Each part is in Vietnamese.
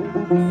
Música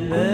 and then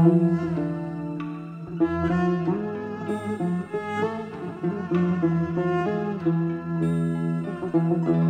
thank you.